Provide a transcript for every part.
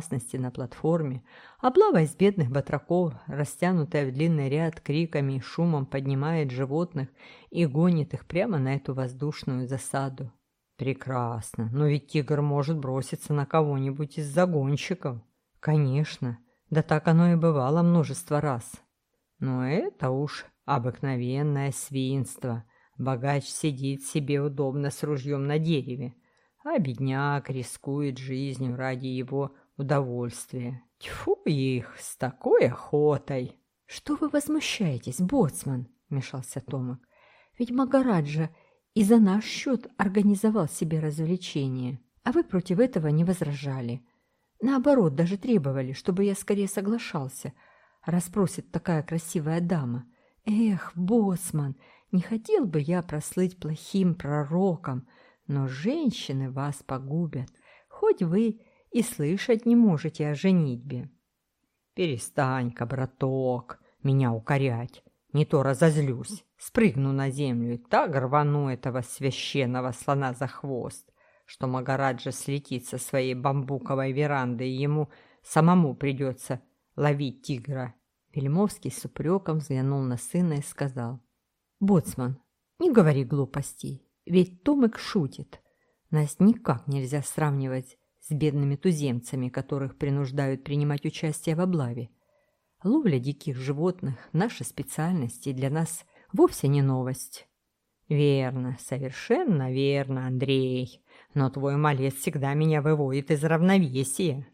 безопасности на платформе, облава из бедных батраков, растянутая в длинный ряд, криками и шумом поднимает животных и гонит их прямо на эту воздушную засаду. Прекрасно, но ведь тигр может броситься на кого-нибудь из загонщиков. Конечно, да так оно и бывало множество раз. Но это уж обыкновенное свинство. Богач сидит себе удобно с ружьем на дереве, а бедняк рискует жизнью ради его удовольствия. Тьфу их, с такой охотой! «Что вы возмущаетесь, боцман?» – вмешался Томик. «Ведь Магараджа и за наш счет организовал себе развлечение, а вы против этого не возражали. Наоборот, даже требовали, чтобы я скорее соглашался, раз такая красивая дама. Эх, боцман, не хотел бы я прослыть плохим пророком, но женщины вас погубят, хоть вы и слышать не можете о женитьбе. Перестань-ка, браток, меня укорять, не то разозлюсь, спрыгну на землю и так рвану этого священного слона за хвост, что Магараджа слетит со своей бамбуковой веранды, и ему самому придется ловить тигра. Вельмовский с упреком взглянул на сына и сказал, «Боцман, не говори глупостей, ведь Томик шутит. Нас никак нельзя сравнивать с бедными туземцами, которых принуждают принимать участие в облаве. Ловля диких животных – наша специальность, и для нас вовсе не новость». «Верно, совершенно верно, Андрей, но твой малец всегда меня выводит из равновесия».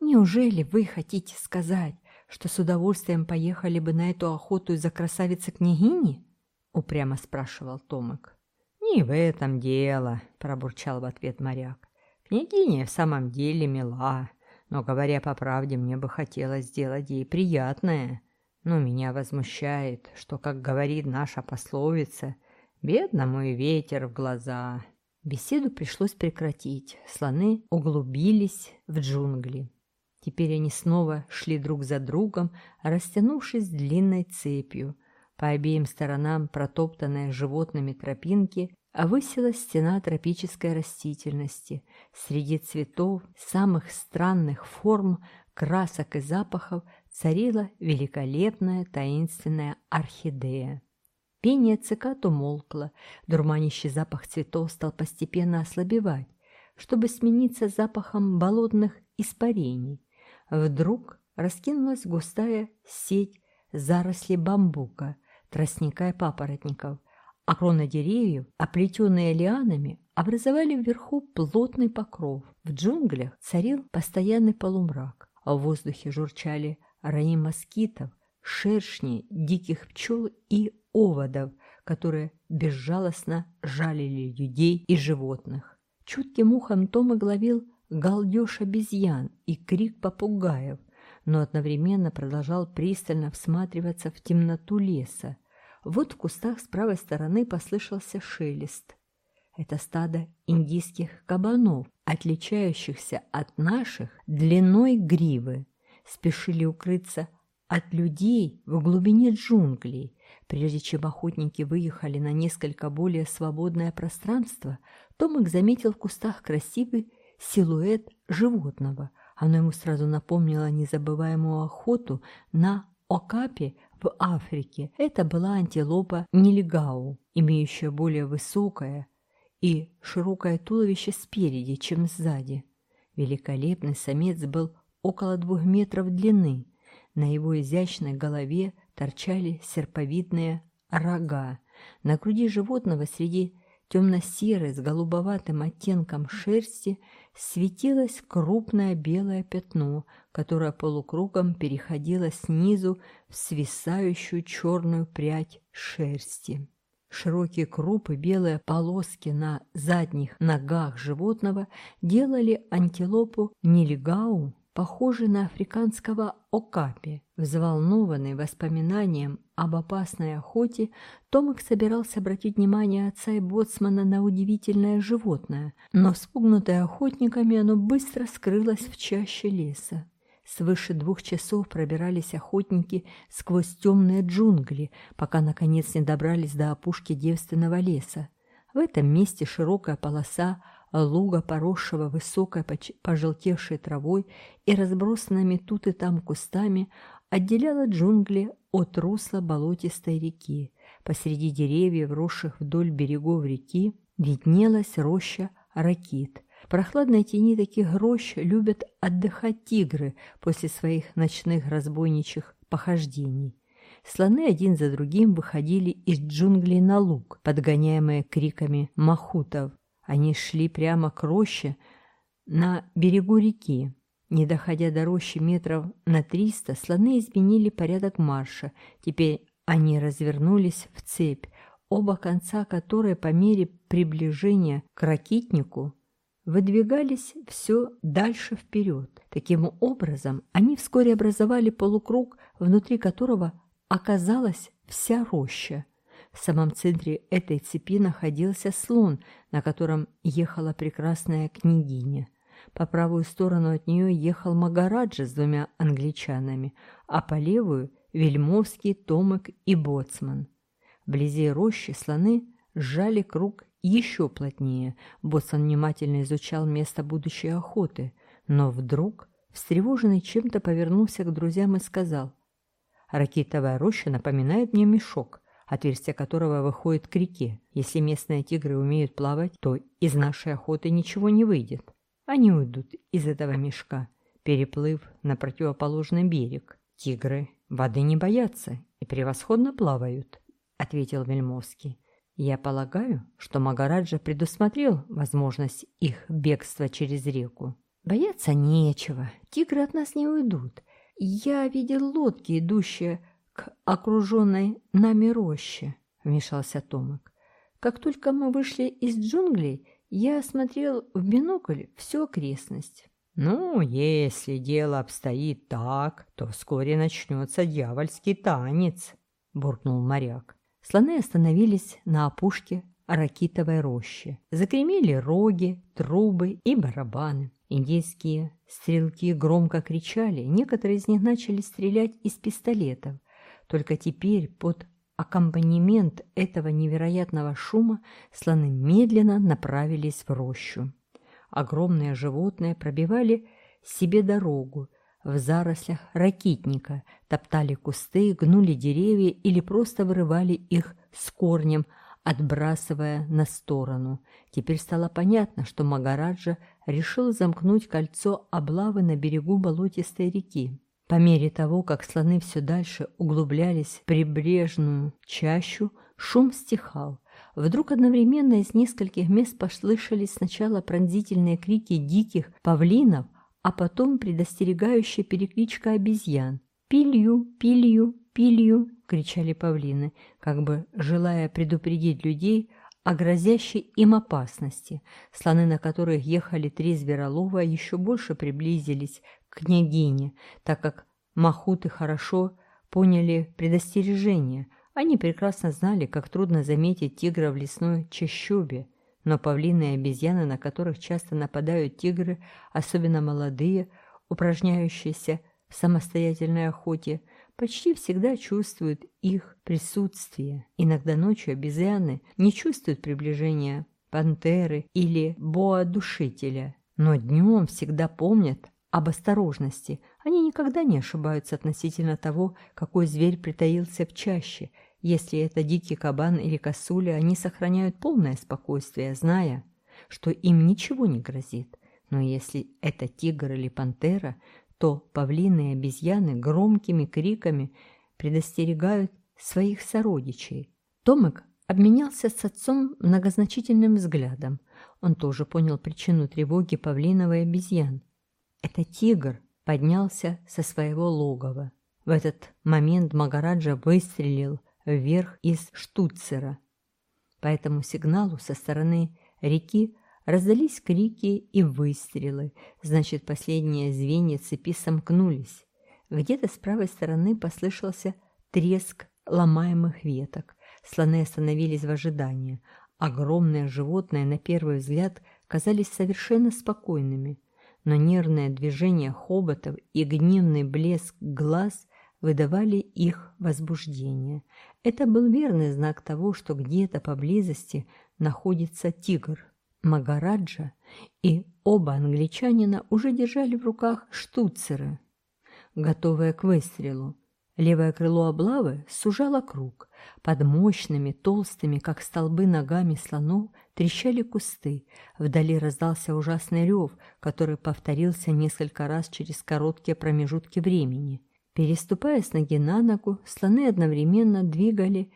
«Неужели вы хотите сказать, что с удовольствием поехали бы на эту охоту из-за красавицы-княгини?» — упрямо спрашивал Томик. «Не в этом дело», — пробурчал в ответ моряк. «Княгиня в самом деле мила, но, говоря по правде, мне бы хотелось сделать ей приятное. Но меня возмущает, что, как говорит наша пословица, бедному и ветер в глаза». Беседу пришлось прекратить. Слоны углубились в джунгли. Теперь они снова шли друг за другом, растянувшись длинной цепью. По обеим сторонам протоптанные животными тропинки высилась стена тропической растительности. Среди цветов самых странных форм, красок и запахов царила великолепная таинственная орхидея. Пение цикад умолкло, дурманящий запах цветов стал постепенно ослабевать, чтобы смениться запахом болотных испарений. Вдруг раскинулась густая сеть зарослей бамбука, тростника и папоротников, а кроны деревьев, оплетенные лианами, образовали вверху плотный покров. В джунглях царил постоянный полумрак, а в воздухе журчали раи москитов, шершни, диких пчел и оводов, которые безжалостно жалили людей и животных. Чутким ухом Тома главил галдеж обезьян и крик попугаев, но одновременно продолжал пристально всматриваться в темноту леса. Вот в кустах с правой стороны послышался шелест. Это стадо индийских кабанов, отличающихся от наших длиной гривы, спешили укрыться от людей в глубине джунглей. Прежде чем охотники выехали на несколько более свободное пространство, Томик заметил в кустах красивый силуэт животного. Оно ему сразу напомнило незабываемую охоту на окапе в Африке. Это была антилопа нелегау, имеющая более высокое и широкое туловище спереди, чем сзади. Великолепный самец был около двух метров длины. На его изящной голове торчали серповидные рога. На груди животного среди темно-серой с голубоватым оттенком шерсти светилось крупное белое пятно, которое полукругом переходило снизу свисающую черную прядь шерсти. Широкие крупы, белые полоски на задних ногах животного делали антилопу нелегау похожий на африканского окапи. Взволнованный воспоминанием об опасной охоте, Томик собирался обратить внимание отца и боцмана на удивительное животное, но спугнутое охотниками оно быстро скрылось в чаще леса. Свыше двух часов пробирались охотники сквозь темные джунгли, пока, наконец, не добрались до опушки девственного леса. В этом месте широкая полоса луга, поросшего высокой пожелтевшей травой и разбросанными тут и там кустами, отделяла джунгли от русла болотистой реки. Посреди деревьев, росших вдоль берегов реки, виднелась роща ракит. Прохладной тени таких рощ любят отдыхать тигры после своих ночных разбойничьих похождений. Слоны один за другим выходили из джунглей на луг, подгоняемые криками махутов. Они шли прямо к роще на берегу реки. Не доходя до рощи метров на триста, слоны изменили порядок марша. Теперь они развернулись в цепь, оба конца которой по мере приближения к ракитнику выдвигались все дальше вперед. Таким образом, они вскоре образовали полукруг, внутри которого оказалась вся роща. В самом центре этой цепи находился слон, на котором ехала прекрасная княгиня. По правую сторону от нее ехал Магараджа с двумя англичанами, а по левую – Вельмовский, Томик и Боцман. Вблизи рощи слоны сжали круг еще плотнее. Боцман внимательно изучал место будущей охоты, но вдруг, встревоженный чем-то, повернулся к друзьям и сказал Ракитовая роща напоминает мне мешок, отверстие которого выходит к реке. Если местные тигры умеют плавать, то из нашей охоты ничего не выйдет. Они уйдут из этого мешка, переплыв на противоположный берег. Тигры воды не боятся и превосходно плавают, ответил Вельмовский. Я полагаю, что Магараджа предусмотрел возможность их бегства через реку. Бояться нечего, тигры от нас не уйдут. «Я видел лодки, идущие к окруженной нами роще», — вмешался Томик. «Как только мы вышли из джунглей, я осмотрел в бинокль всю окрестность». «Ну, если дело обстоит так, то вскоре начнется дьявольский танец», — буркнул моряк. Слоны остановились на опушке ракитовой рощи. Закремели роги, трубы и барабаны. Индийские стрелки громко кричали, некоторые из них начали стрелять из пистолетов. Только теперь под аккомпанемент этого невероятного шума слоны медленно направились в рощу. Огромные животные пробивали себе дорогу в зарослях ракитника, топтали кусты, гнули деревья или просто вырывали их с корнем, отбрасывая на сторону. Теперь стало понятно, что Магараджа решил замкнуть кольцо облавы на берегу болотистой реки. По мере того, как слоны все дальше углублялись в прибрежную чащу, шум стихал. Вдруг одновременно из нескольких мест послышались сначала пронзительные крики диких павлинов, а потом предостерегающая перекличка обезьян. «Пилью, пилью, пилью!» — кричали павлины, как бы желая предупредить людей о грозящей им опасности. Слоны, на которых ехали три зверолова, еще больше приблизились к княгине, так как махуты хорошо поняли предостережение. Они прекрасно знали, как трудно заметить тигра в лесной чащобе, но павлины и обезьяны, на которых часто нападают тигры, особенно молодые, упражняющиеся в самостоятельной охоте, почти всегда чувствуют их присутствие. Иногда ночью обезьяны не чувствуют приближения пантеры или боа-душителя, но днем всегда помнят об осторожности. Они никогда не ошибаются относительно того, какой зверь притаился в чаще. Если это дикий кабан или косуля, они сохраняют полное спокойствие, зная, что им ничего не грозит. Но если это тигр или пантера, то павлины и обезьяны громкими криками предостерегают своих сородичей. Томик обменялся с отцом многозначительным взглядом. Он тоже понял причину тревоги павлинов и обезьян. Это тигр поднялся со своего логова. В этот момент Магараджа выстрелил вверх из штуцера. По этому сигналу со стороны реки Раздались крики и выстрелы, значит, последние звенья цепи сомкнулись. Где-то с правой стороны послышался треск ломаемых веток. Слоны остановились в ожидании. Огромные животные, на первый взгляд, казались совершенно спокойными, но нервное движение хоботов и гневный блеск глаз выдавали их возбуждение. Это был верный знак того, что где-то поблизости находится тигр. Магараджа и оба англичанина уже держали в руках штуцеры, готовые к выстрелу. Левое крыло облавы сужало круг. Под мощными, толстыми, как столбы ногами слонов, трещали кусты. Вдали раздался ужасный рев, который повторился несколько раз через короткие промежутки времени. Переступая с ноги на ногу, слоны одновременно двигали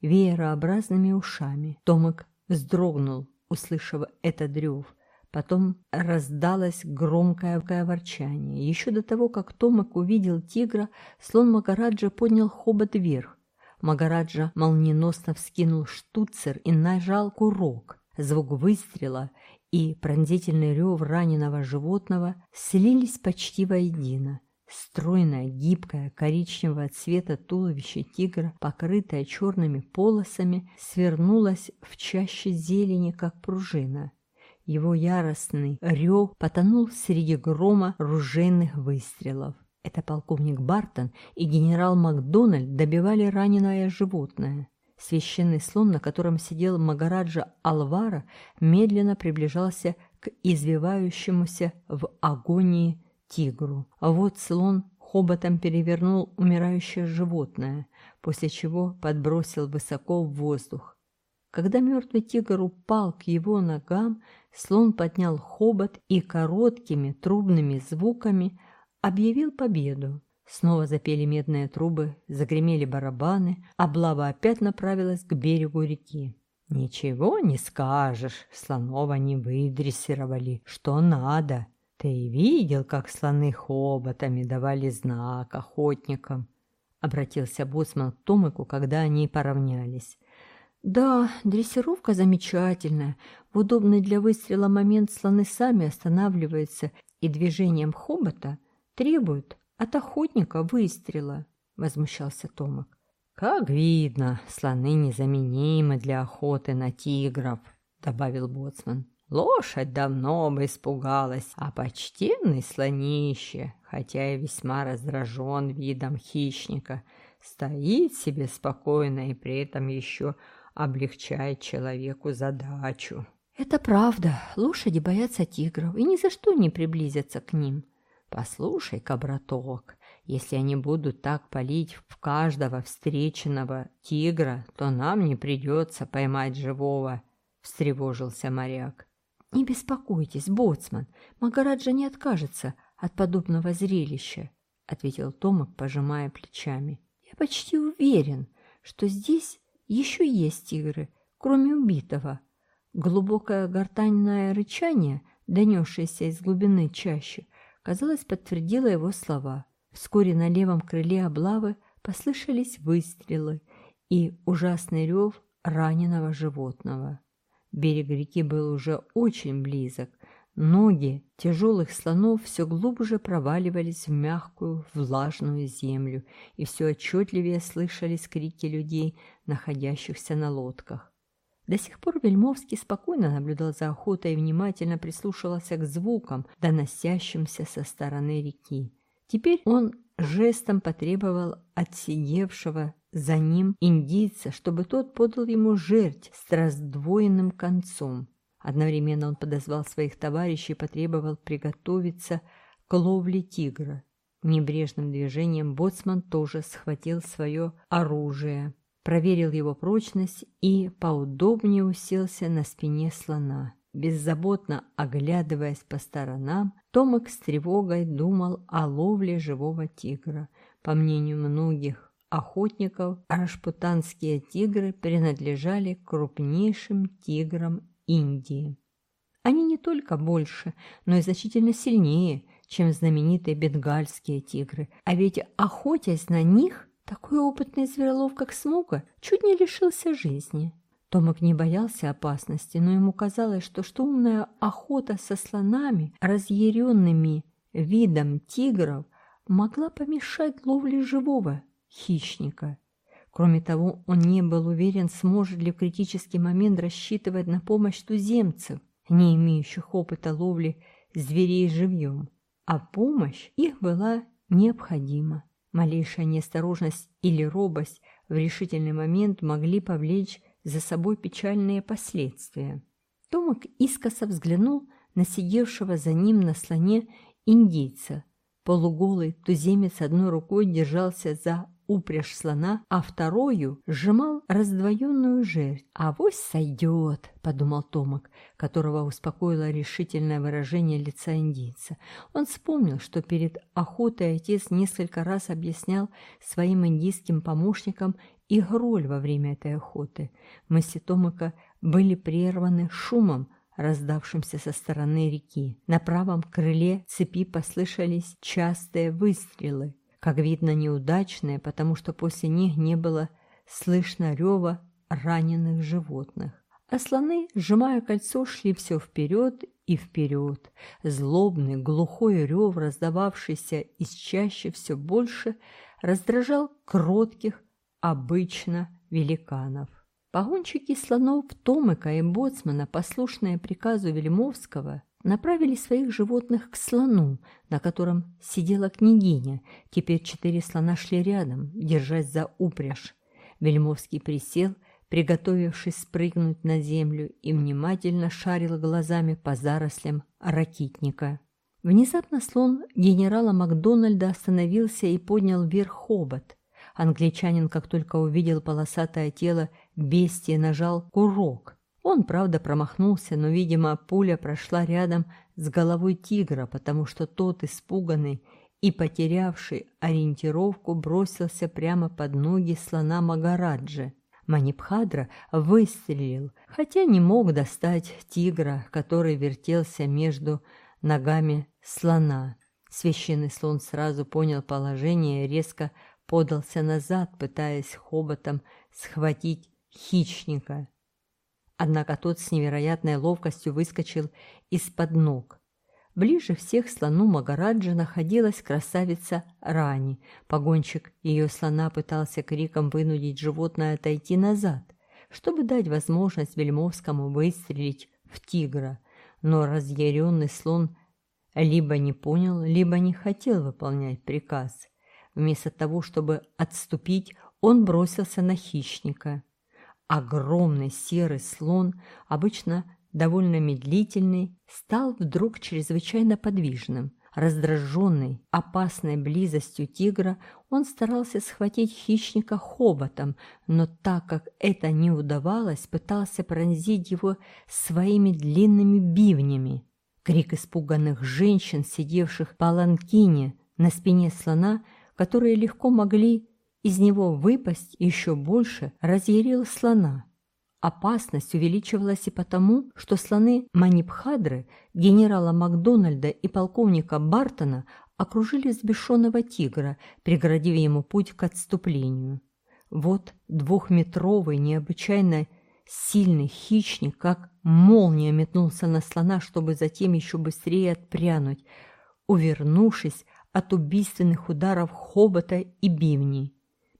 веерообразными ушами. Томик вздрогнул, услышав этот рев. Потом раздалось громкое ворчание. Еще до того, как Томак увидел тигра, слон Магараджа поднял хобот вверх. Магараджа молниеносно вскинул штуцер и нажал курок. Звук выстрела и пронзительный рев раненого животного слились почти воедино. Стройное, гибкое, коричневого цвета туловище тигра, покрытое черными полосами, свернулось в чаще зелени, как пружина. Его яростный рев потонул среди грома ружейных выстрелов. Это полковник Бартон и генерал Макдональд добивали раненое животное. Священный слон, на котором сидел Магараджа Алвара, медленно приближался к извивающемуся в агонии тигру. А вот слон хоботом перевернул умирающее животное, после чего подбросил высоко в воздух. Когда мертвый тигр упал к его ногам, слон поднял хобот и короткими трубными звуками объявил победу. Снова запели медные трубы, загремели барабаны, облава опять направилась к берегу реки. «Ничего не скажешь, слонова не выдрессировали, что надо», «Ты видел, как слоны хоботами давали знак охотникам?» — обратился боцман к Томику, когда они поравнялись. «Да, дрессировка замечательная. В удобный для выстрела момент слоны сами останавливаются и движением хобота требуют от охотника выстрела», — возмущался Томик. «Как видно, слоны незаменимы для охоты на тигров», — добавил боцман. Лошадь давно бы испугалась, а почтенный слонище, хотя и весьма раздражен видом хищника, стоит себе спокойно и при этом еще облегчает человеку задачу. Это правда, лошади боятся тигров и ни за что не приблизятся к ним. Послушай-ка, браток, если они будут так палить в каждого встреченного тигра, то нам не придется поймать живого, встревожился моряк. «Не беспокойтесь, боцман, Магараджа не откажется от подобного зрелища», — ответил Томак, пожимая плечами. «Я почти уверен, что здесь еще есть тигры, кроме убитого». Глубокое гортанное рычание, донесшееся из глубины чащи, казалось, подтвердило его слова. Вскоре на левом крыле облавы послышались выстрелы и ужасный рев раненого животного. Берег реки был уже очень близок. Ноги тяжелых слонов все глубже проваливались в мягкую, влажную землю, и все отчетливее слышались крики людей, находящихся на лодках. До сих пор Вельмовский спокойно наблюдал за охотой и внимательно прислушивался к звукам, доносящимся со стороны реки. Теперь он жестом потребовал от сидевшего за ним индийца, чтобы тот подал ему жерть с раздвоенным концом. Одновременно он подозвал своих товарищей и потребовал приготовиться к ловле тигра. Небрежным движением боцман тоже схватил свое оружие, проверил его прочность и поудобнее уселся на спине слона. Беззаботно оглядываясь по сторонам, Томик с тревогой думал о ловле живого тигра. По мнению многих охотников рашпутанские тигры принадлежали крупнейшим тиграм Индии. Они не только больше, но и значительно сильнее, чем знаменитые бенгальские тигры. А ведь, охотясь на них, такой опытный зверолов, как Смуга, чуть не лишился жизни. Томик не боялся опасности, но ему казалось, что штумная охота со слонами, разъяренными видом тигров, могла помешать ловле живого хищника. Кроме того, он не был уверен, сможет ли в критический момент рассчитывать на помощь туземцев, не имеющих опыта ловли зверей живьем. А помощь их была необходима. Малейшая неосторожность или робость в решительный момент могли повлечь за собой печальные последствия. Томик искоса взглянул на сидевшего за ним на слоне индейца. Полуголый туземец одной рукой держался за упряжь слона, а вторую сжимал раздвоенную жердь. «Авось сойдет», — подумал Томок, которого успокоило решительное выражение лица индийца. Он вспомнил, что перед охотой отец несколько раз объяснял своим индийским помощникам их роль во время этой охоты. Мысли Томака были прерваны шумом, раздавшимся со стороны реки. На правом крыле цепи послышались частые выстрелы как видно, неудачные, потому что после них не было слышно рева раненых животных. А слоны, сжимая кольцо, шли все вперед и вперед. Злобный, глухой рев, раздававшийся из чаще все больше, раздражал кротких, обычно, великанов. Погонщики слонов Томыка и Боцмана, послушные приказу Вельмовского, направили своих животных к слону, на котором сидела княгиня. Теперь четыре слона шли рядом, держась за упряжь. Вельмовский присел, приготовившись спрыгнуть на землю, и внимательно шарил глазами по зарослям ракитника. Внезапно слон генерала Макдональда остановился и поднял вверх хобот. Англичанин, как только увидел полосатое тело бестия, нажал курок. Он, правда, промахнулся, но, видимо, пуля прошла рядом с головой тигра, потому что тот, испуганный и потерявший ориентировку, бросился прямо под ноги слона Магараджи. Манипхадра выстрелил, хотя не мог достать тигра, который вертелся между ногами слона. Священный слон сразу понял положение и резко подался назад, пытаясь хоботом схватить хищника. Однако тот с невероятной ловкостью выскочил из-под ног. Ближе всех слону Магараджа находилась красавица Рани. Погонщик ее слона пытался криком вынудить животное отойти назад, чтобы дать возможность Вельмовскому выстрелить в тигра. Но разъяренный слон либо не понял, либо не хотел выполнять приказ. Вместо того, чтобы отступить, он бросился на хищника. Огромный серый слон, обычно довольно медлительный, стал вдруг чрезвычайно подвижным. Раздраженный опасной близостью тигра, он старался схватить хищника хоботом, но так как это не удавалось, пытался пронзить его своими длинными бивнями. Крик испуганных женщин, сидевших в паланкине на спине слона, которые легко могли из него выпасть еще больше разъярил слона. Опасность увеличивалась и потому, что слоны Манипхадры, генерала Макдональда и полковника Бартона окружили взбешенного тигра, преградив ему путь к отступлению. Вот двухметровый, необычайно сильный хищник, как молния метнулся на слона, чтобы затем еще быстрее отпрянуть, увернувшись от убийственных ударов хобота и бивней.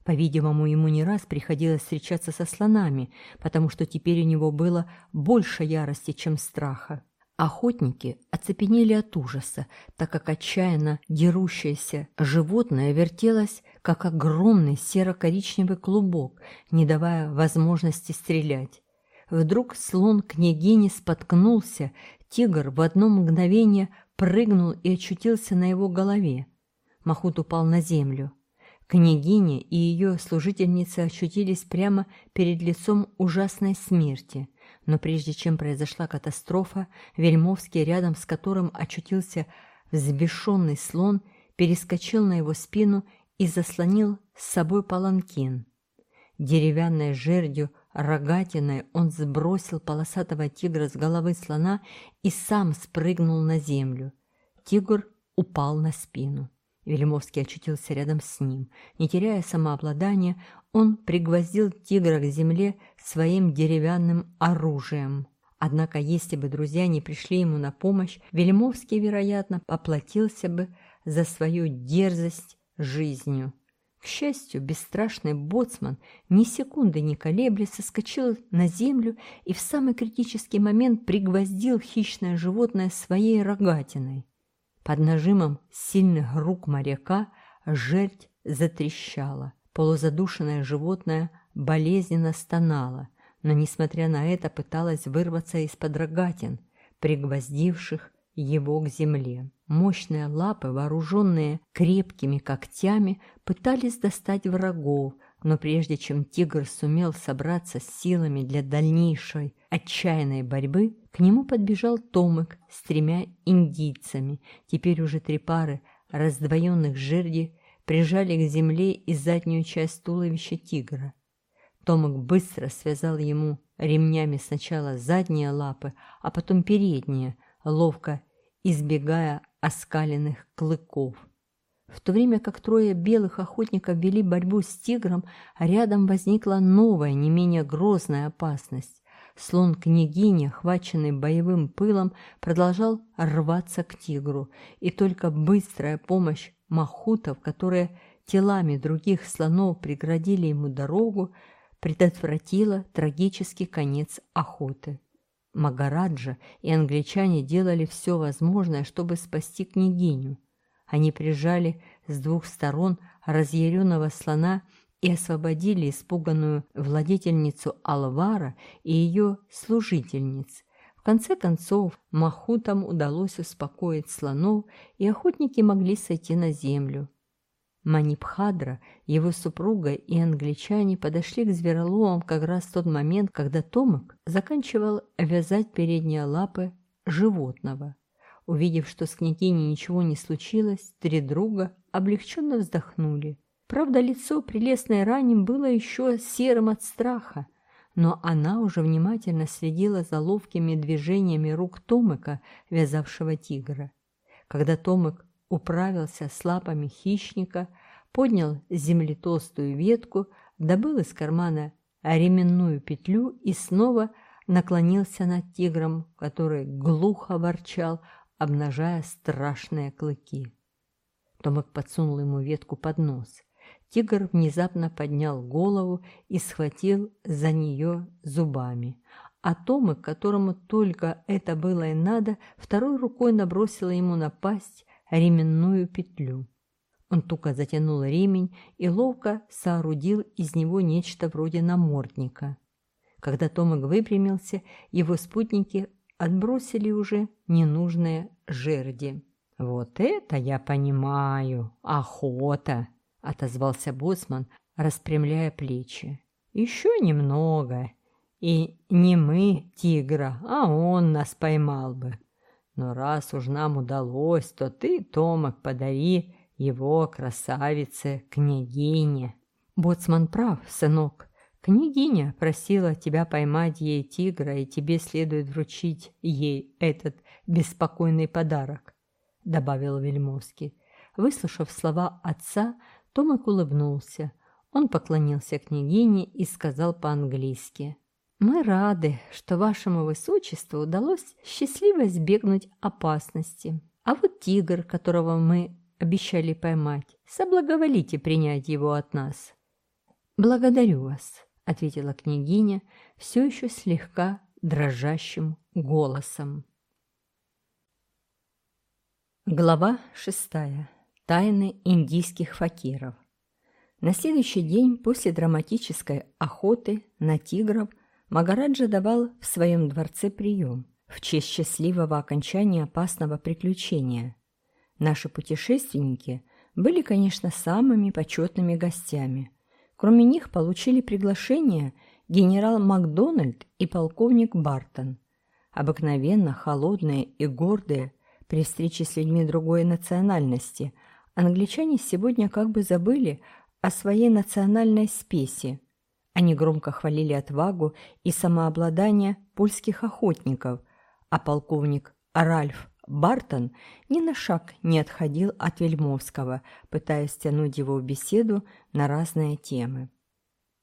По-видимому, ему не раз приходилось встречаться со слонами, потому что теперь у него было больше ярости, чем страха. Охотники оцепенели от ужаса, так как отчаянно дерущееся животное вертелось, как огромный серо-коричневый клубок, не давая возможности стрелять. Вдруг слон княгини споткнулся, тигр в одно мгновение прыгнул и очутился на его голове. Махут упал на землю. Княгиня и ее служительницы очутились прямо перед лицом ужасной смерти. Но прежде чем произошла катастрофа, Вельмовский, рядом с которым очутился взбешенный слон, перескочил на его спину и заслонил с собой паланкин. Деревянной жердью, рогатиной он сбросил полосатого тигра с головы слона и сам спрыгнул на землю. Тигр упал на спину. Велимовский очутился рядом с ним. Не теряя самообладания, он пригвоздил тигра к земле своим деревянным оружием. Однако, если бы друзья не пришли ему на помощь, Велимовский, вероятно, поплатился бы за свою дерзость жизнью. К счастью, бесстрашный боцман ни секунды не колеблясь соскочил на землю и в самый критический момент пригвоздил хищное животное своей рогатиной. Под нажимом сильных рук моряка жердь затрещала. Полузадушенное животное болезненно стонало, но, несмотря на это, пыталась вырваться из-под рогатин, пригвоздивших его к земле. Мощные лапы, вооруженные крепкими когтями, пытались достать врагов, но прежде чем тигр сумел собраться с силами для дальнейшей отчаянной борьбы, к нему подбежал Томик с тремя индийцами. Теперь уже три пары раздвоенных жерди прижали к земле и заднюю часть туловища тигра. Томик быстро связал ему ремнями сначала задние лапы, а потом передние, ловко избегая оскаленных клыков. В то время как трое белых охотников вели борьбу с тигром, рядом возникла новая, не менее грозная опасность. Слон княгини, охваченный боевым пылом, продолжал рваться к тигру, и только быстрая помощь махутов, которые телами других слонов преградили ему дорогу, предотвратила трагический конец охоты. Магараджа и англичане делали все возможное, чтобы спасти княгиню. Они прижали с двух сторон разъяренного слона и освободили испуганную владетельницу Алвара и ее служительниц. В конце концов, Махутам удалось успокоить слонов, и охотники могли сойти на землю. Манипхадра, его супруга и англичане подошли к звероловам как раз в тот момент, когда Томок заканчивал вязать передние лапы животного. Увидев, что с княгиней ничего не случилось, три друга облегченно вздохнули. Правда, лицо прелестной ранем было еще серым от страха, но она уже внимательно следила за ловкими движениями рук Томыка, вязавшего тигра. Когда Томык управился с лапами хищника, поднял с земли толстую ветку, добыл из кармана ременную петлю и снова наклонился над тигром, который глухо ворчал, обнажая страшные клыки. Томик подсунул ему ветку под нос. Тигр внезапно поднял голову и схватил за нее зубами. А Томик, которому только это было и надо, второй рукой набросила ему на пасть ременную петлю. Он туго затянул ремень и ловко соорудил из него нечто вроде намордника. Когда Томик выпрямился, его спутники отбросили уже ненужные жерди. «Вот это я понимаю! Охота!» — отозвался Боцман, распрямляя плечи. «Еще немного, и не мы тигра, а он нас поймал бы. Но раз уж нам удалось, то ты, Томок, подари его красавице княгине». Боцман прав, сынок. Княгиня просила тебя поймать ей тигра, и тебе следует вручить ей этот беспокойный подарок», — добавил Вельмовский. Выслушав слова отца, Томик улыбнулся. Он поклонился княгине и сказал по-английски. «Мы рады, что вашему высочеству удалось счастливо избегнуть опасности. А вот тигр, которого мы обещали поймать, соблаговолите принять его от нас». «Благодарю вас», ответила княгиня все еще слегка дрожащим голосом. Глава шестая. Тайны индийских факиров. На следующий день после драматической охоты на тигров Магараджа давал в своем дворце прием в честь счастливого окончания опасного приключения. Наши путешественники были, конечно, самыми почетными гостями – Кроме них получили приглашение генерал Макдональд и полковник Бартон. Обыкновенно холодные и гордые при встрече с людьми другой национальности, англичане сегодня как бы забыли о своей национальной спеси. Они громко хвалили отвагу и самообладание польских охотников, а полковник Ральф Бартон ни на шаг не отходил от Вельмовского, пытаясь тянуть его в беседу на разные темы.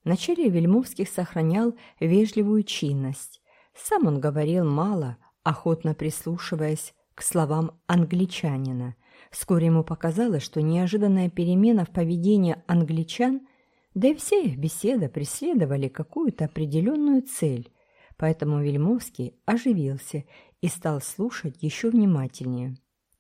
Вначале Вельмовских сохранял вежливую чинность. Сам он говорил мало, охотно прислушиваясь к словам англичанина. Вскоре ему показалось, что неожиданная перемена в поведении англичан, да и вся их беседа преследовали какую-то определенную цель, поэтому Вельмовский оживился и стал слушать еще внимательнее.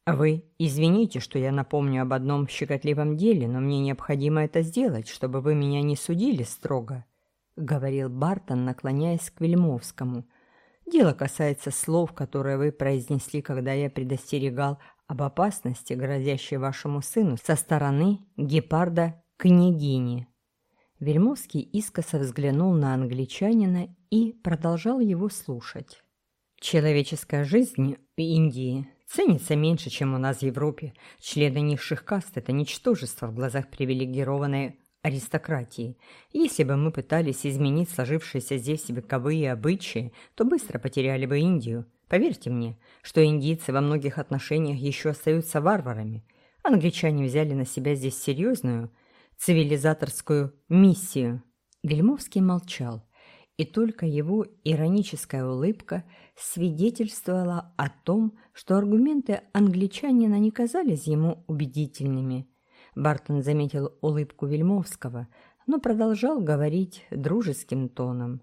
«Вы извините, что я напомню об одном щекотливом деле, но мне необходимо это сделать, чтобы вы меня не судили строго», — говорил Бартон, наклоняясь к Вельмовскому. «Дело касается слов, которые вы произнесли, когда я предостерегал об опасности, грозящей вашему сыну со стороны гепарда княгини». Вельмовский искоса взглянул на англичанина и продолжал его слушать. «Человеческая жизнь в Индии ценится меньше, чем у нас в Европе. Члены низших каст – это ничтожество в глазах привилегированной аристократии. Если бы мы пытались изменить сложившиеся здесь вековые обычаи, то быстро потеряли бы Индию. Поверьте мне, что индийцы во многих отношениях еще остаются варварами. Англичане взяли на себя здесь серьезную цивилизаторскую миссию. Вельмовский молчал, и только его ироническая улыбка свидетельствовала о том, что аргументы англичанина не казались ему убедительными – Бартон заметил улыбку Вельмовского, но продолжал говорить дружеским тоном.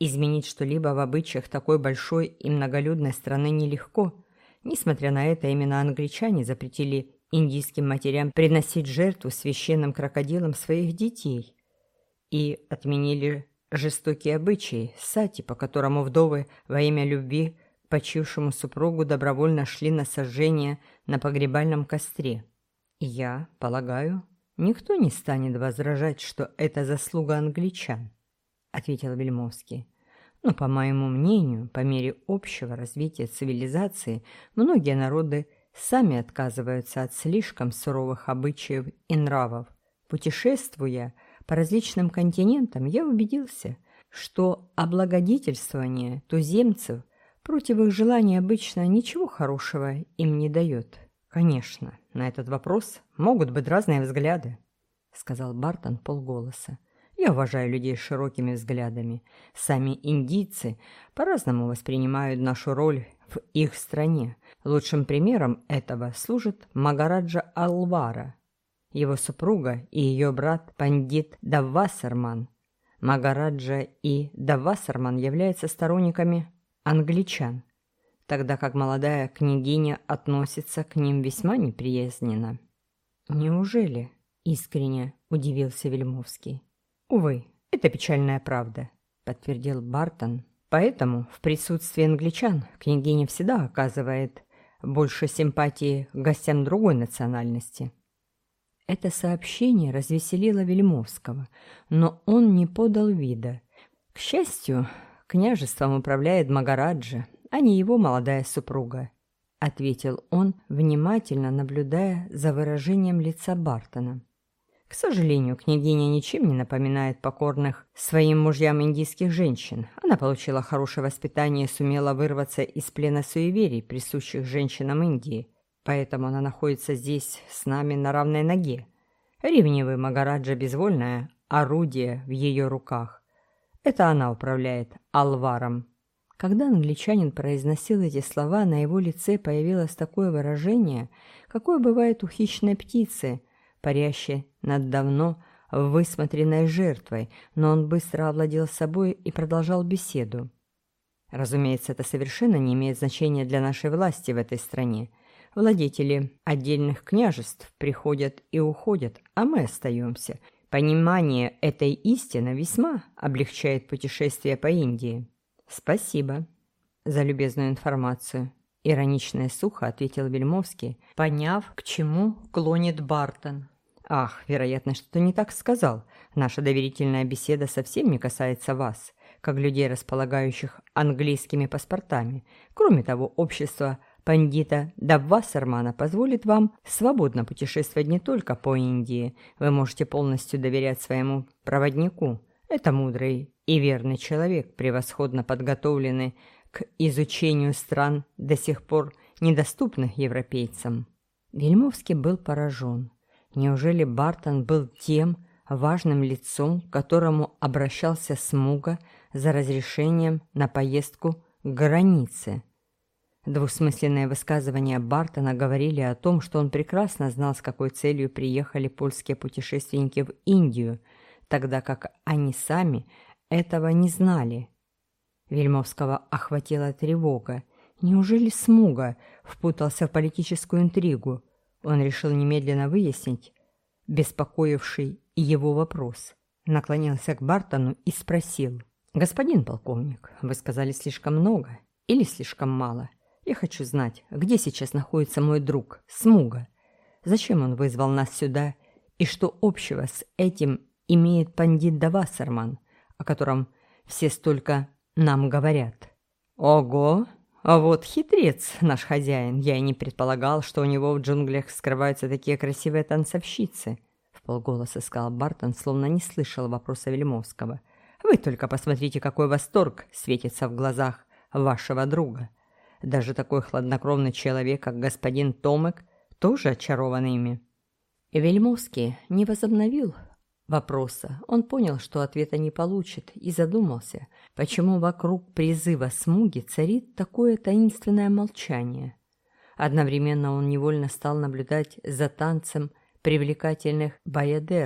Изменить что-либо в обычаях такой большой и многолюдной страны нелегко. Несмотря на это, именно англичане запретили индийским матерям приносить жертву священным крокодилам своих детей и отменили жестокие обычаи сати, по которому вдовы во имя любви почившему супругу добровольно шли на сожжение на погребальном костре. «Я полагаю, никто не станет возражать, что это заслуга англичан», — ответил Вельмовский. «Но, по моему мнению, по мере общего развития цивилизации, многие народы сами отказываются от слишком суровых обычаев и нравов. Путешествуя по различным континентам, я убедился, что облагодетельствование туземцев против их желаний обычно ничего хорошего им не дает». «Конечно, на этот вопрос могут быть разные взгляды», — сказал Бартон полголоса. «Я уважаю людей с широкими взглядами. Сами индийцы по-разному воспринимают нашу роль в их стране. Лучшим примером этого служит Магараджа Алвара, его супруга и ее брат пандит Давасарман. Магараджа и Давасарман являются сторонниками англичан, тогда как молодая княгиня относится к ним весьма неприязненно. «Неужели?» — искренне удивился Вельмовский. «Увы, это печальная правда», — подтвердил Бартон. «Поэтому в присутствии англичан княгиня всегда оказывает больше симпатии гостям другой национальности». Это сообщение развеселило Вельмовского, но он не подал вида. К счастью, княжеством управляет Магараджа, а не его молодая супруга», — ответил он, внимательно наблюдая за выражением лица Бартона. К сожалению, княгиня ничем не напоминает покорных своим мужьям индийских женщин. Она получила хорошее воспитание и сумела вырваться из плена суеверий, присущих женщинам Индии. Поэтому она находится здесь с нами на равной ноге. Ревнивый Магараджа – безвольное орудие в ее руках. Это она управляет Алваром. Когда англичанин произносил эти слова, на его лице появилось такое выражение, какое бывает у хищной птицы, парящей над давно высмотренной жертвой, но он быстро овладел собой и продолжал беседу. Разумеется, это совершенно не имеет значения для нашей власти в этой стране. Владетели отдельных княжеств приходят и уходят, а мы остаемся. Понимание этой истины весьма облегчает путешествие по Индии. «Спасибо за любезную информацию», — иронично и сухо ответил Вельмовский, поняв, к чему клонит Бартон. «Ах, вероятно, что-то не так сказал. Наша доверительная беседа совсем не касается вас, как людей, располагающих английскими паспортами. Кроме того, общество пандита Даввасармана позволит вам свободно путешествовать не только по Индии. Вы можете полностью доверять своему проводнику. Это мудрый и верный человек, превосходно подготовленный к изучению стран, до сих пор недоступных европейцам. Вельмовский был поражен. Неужели Бартон был тем важным лицом, к которому обращался Смуга за разрешением на поездку к границе? Двусмысленные высказывания Бартона говорили о том, что он прекрасно знал, с какой целью приехали польские путешественники в Индию, тогда как они сами этого не знали. Вельмовского охватила тревога. Неужели Смуга впутался в политическую интригу? Он решил немедленно выяснить беспокоивший его вопрос. наклонился к Бартону и спросил. «Господин полковник, вы сказали слишком много или слишком мало? Я хочу знать, где сейчас находится мой друг, Смуга? Зачем он вызвал нас сюда и что общего с этим имеет пандит Давасарман, о котором все столько нам говорят?» «Ого! А вот хитрец наш хозяин. Я и не предполагал, что у него в джунглях скрываются такие красивые танцовщицы», — в полголоса сказал Бартон, словно не слышал вопроса Вельмовского. «Вы только посмотрите, какой восторг светится в глазах вашего друга. Даже такой хладнокровный человек, как господин Томек, тоже очарован ими». Вельмовский не возобновил вопроса. Он понял, что ответа не получит, и задумался, почему вокруг призыва смуги царит такое таинственное молчание. Одновременно он невольно стал наблюдать за танцем привлекательных баядер,